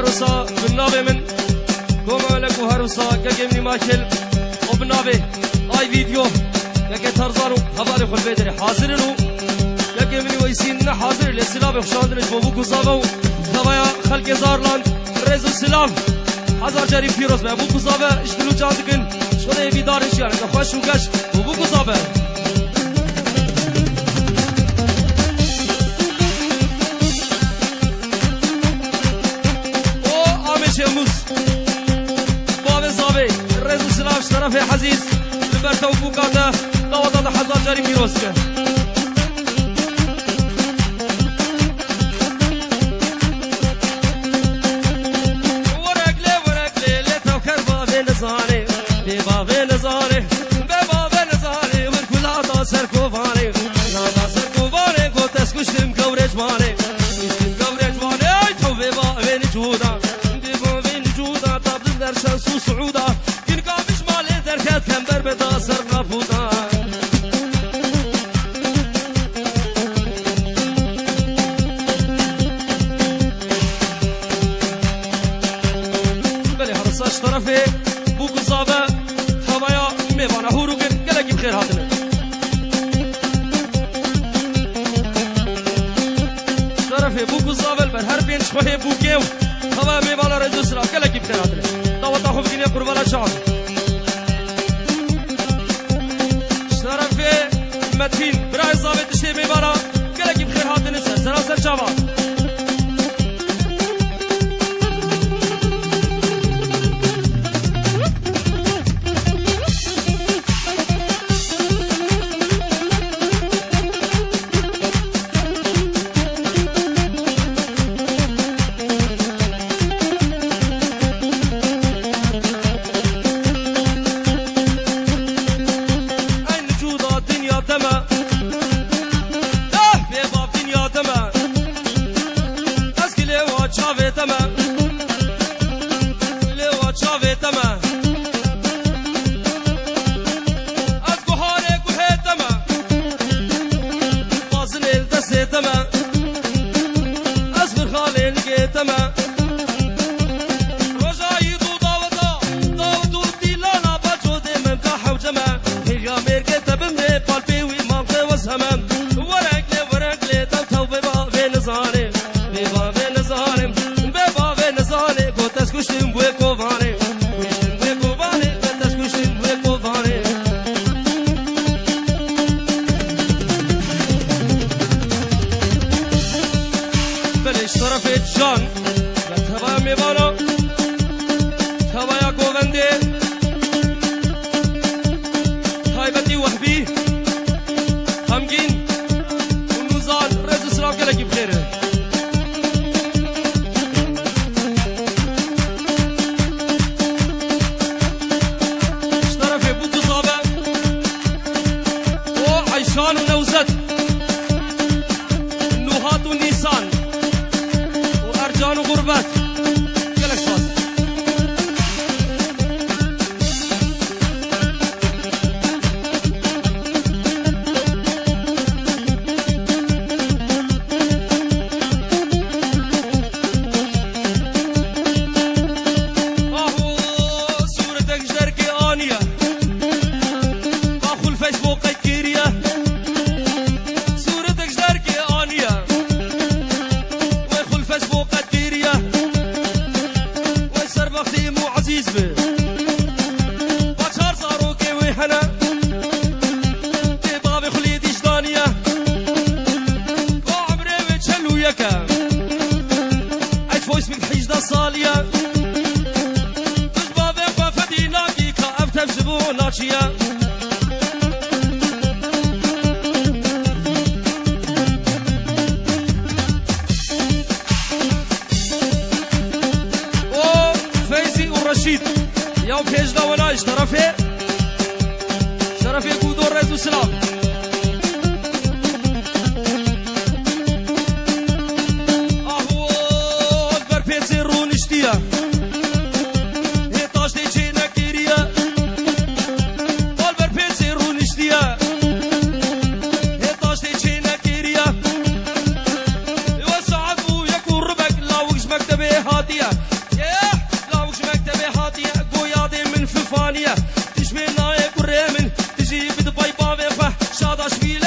هروسا بالنابه من. كوما لك وهروسا كجمني ماكل وبنابه اي فيديو لك ترزانو خبالي خل بيدري حاضرنو كجمني ويسين حاضر لسلام خشاندرش بابو كوزاغو خبايا خلق زارلاند رزو سلام. هزار جاری پیروز به بو کوزابه اشتلو جان دکن شده بیدارش یعنی خوش و گش بو طرف حزيز لبرتا وفوقاته طوطة حزار جاري ميروسكه نزانه بی شرف بوكو زاول بر هر بين شخوه بوكيو هوا ميوانا رزو سرا كلك بخير هاتنا دعوة خوف دينيا قربانا شعب شرف متين povo norteano. Oh, fez o Rashid, e ao que a ver com o dor Reis do Islam.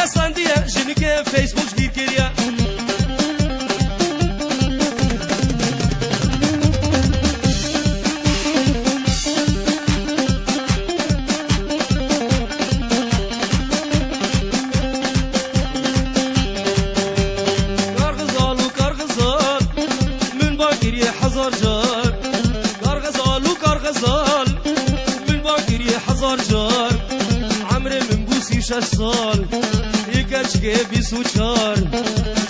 اسفندية جنك فيسبوك جديد كيريا حزر جار كرغزال وكرغزال بالباكر يا حزر جار عمري من بوسي شش صال كشكي في سوشار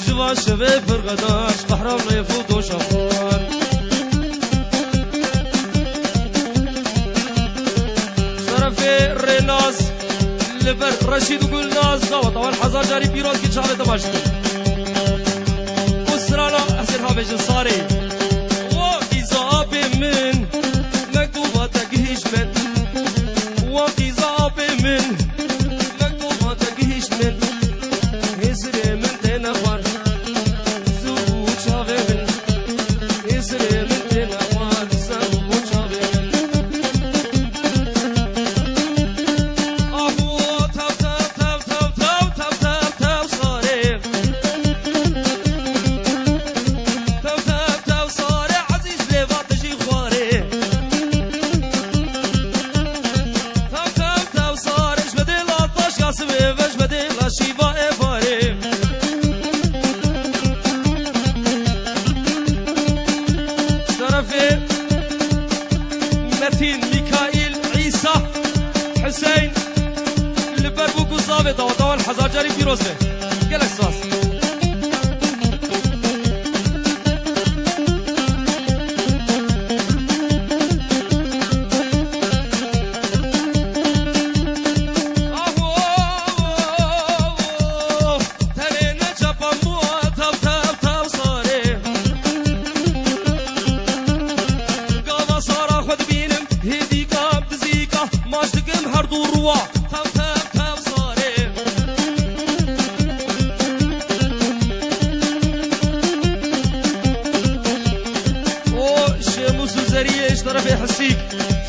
جوا شباب فرغداش قحرام لا يفوتو شفار شرفي ريناس لبر رشيد وقول ناس ضوط اول حزار جاري بيروت كي شعري دمشق وسرانا احسن هابج انصاري وفي صعب من مكتوباتك هجمت وفي صعب من. سریه اشتاره به حسیک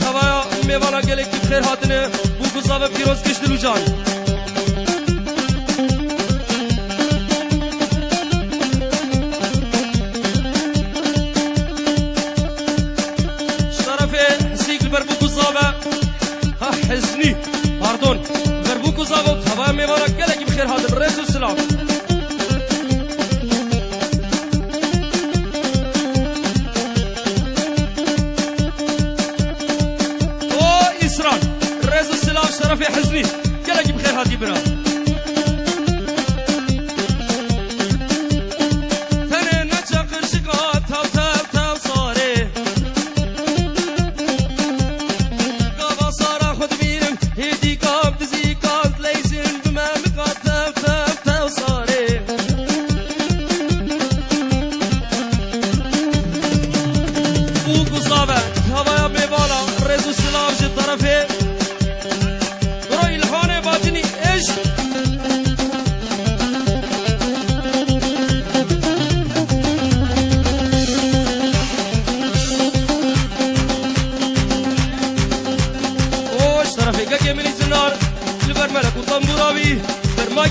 خوایا میوانا گلک دی خیر هاتنه بو گزا و پیروز کشتلو جان. حزني باردون و كوزاغو خوا ميوانا كلك بخير هذا رسول سلام.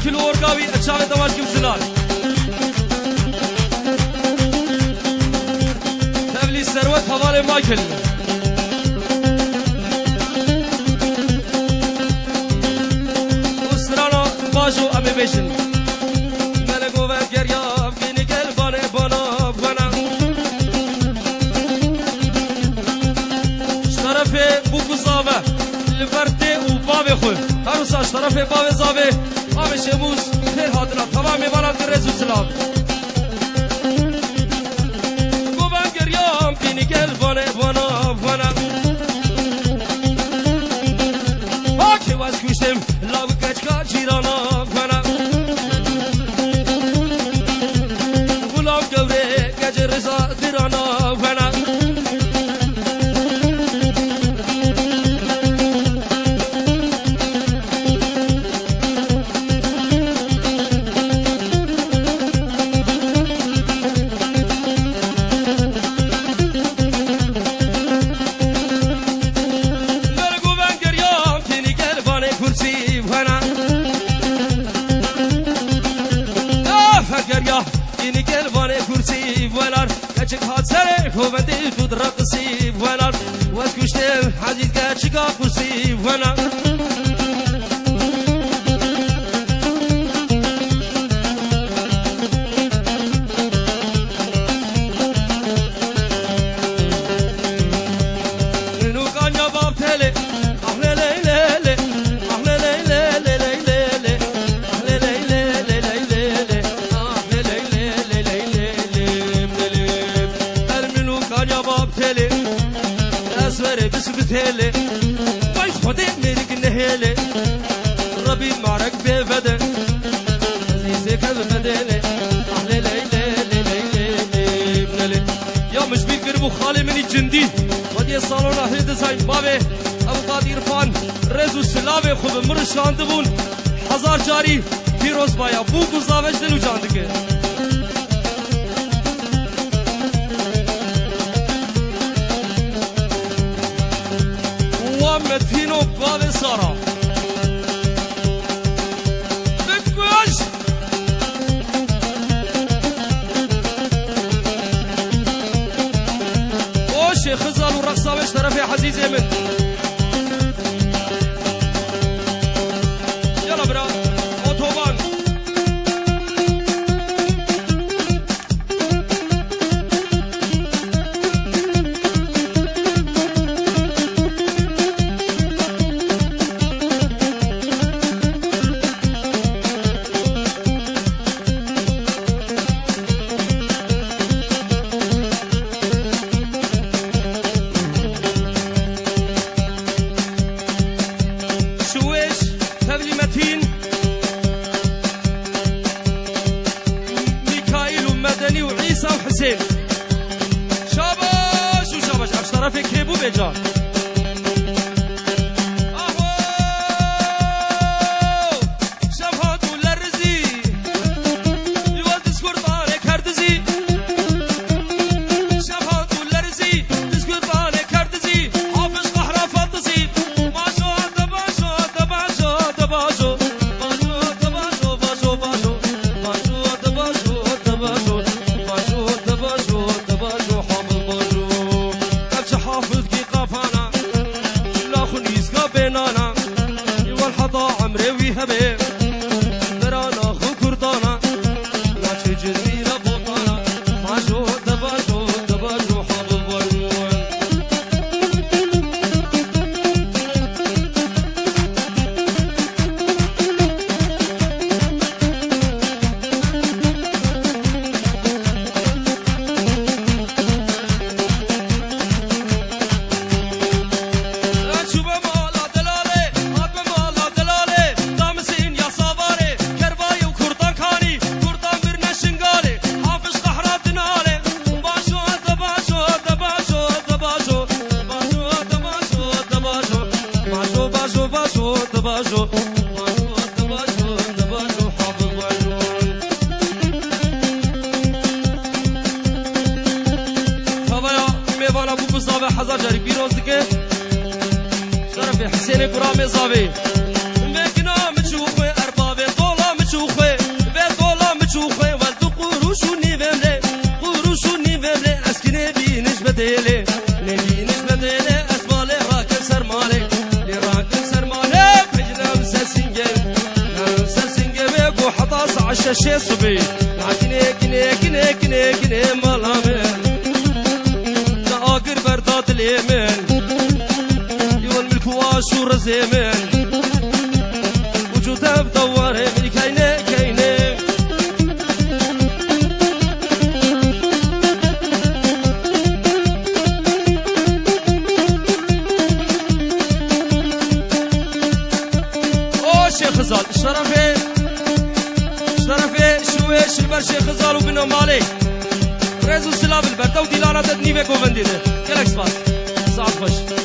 Akil Orgavi, Achavi Damashkim Zilar. Tevli Servet Havale Makil. Makil. از طرف و زابه باب شموز، هر حاضرات تمام میبارد به رزو سلام. گوبم گریام بینی گل بانه بانه. God was أسواري بس بتالي باش خدي ملك النهيلي ربي معرك بفدا. عزيزك بفدالي أحلى ليلى ليلى ليلى يا مش بيقربوا خالي من الجندي. ودي الصالون أهل ديزاين بابي. أبو قادر فان. رزو سلاوي خوب مرشان دبون هزار جاری پیروز بایا بو گزاوش دلو ومتینو باوی سارا بکوش أو شیخ زال و رقصاوش طرف حزیزی من ومدني وعيسى وحسين. شاباش وشاباش عفش طرفي كيبو بيجان باجو باجو باجو حافظ علوم خدایا میوالا بو بزاوه حزا جاری بیروز که شرف حسین گرام زاوه عشاشي صبي. لكني كني كني كني كني ملامل لا أقر برداد اليمن يون ملك واشو رزيمن وجودها بدوار من كاينة أو شيخ شرفي شرفي شل بر شیخ زارو بن مالی رزو سلاب البرده و دیلانه تد نیوه گووندیده. گلک سپاس ساعت باش.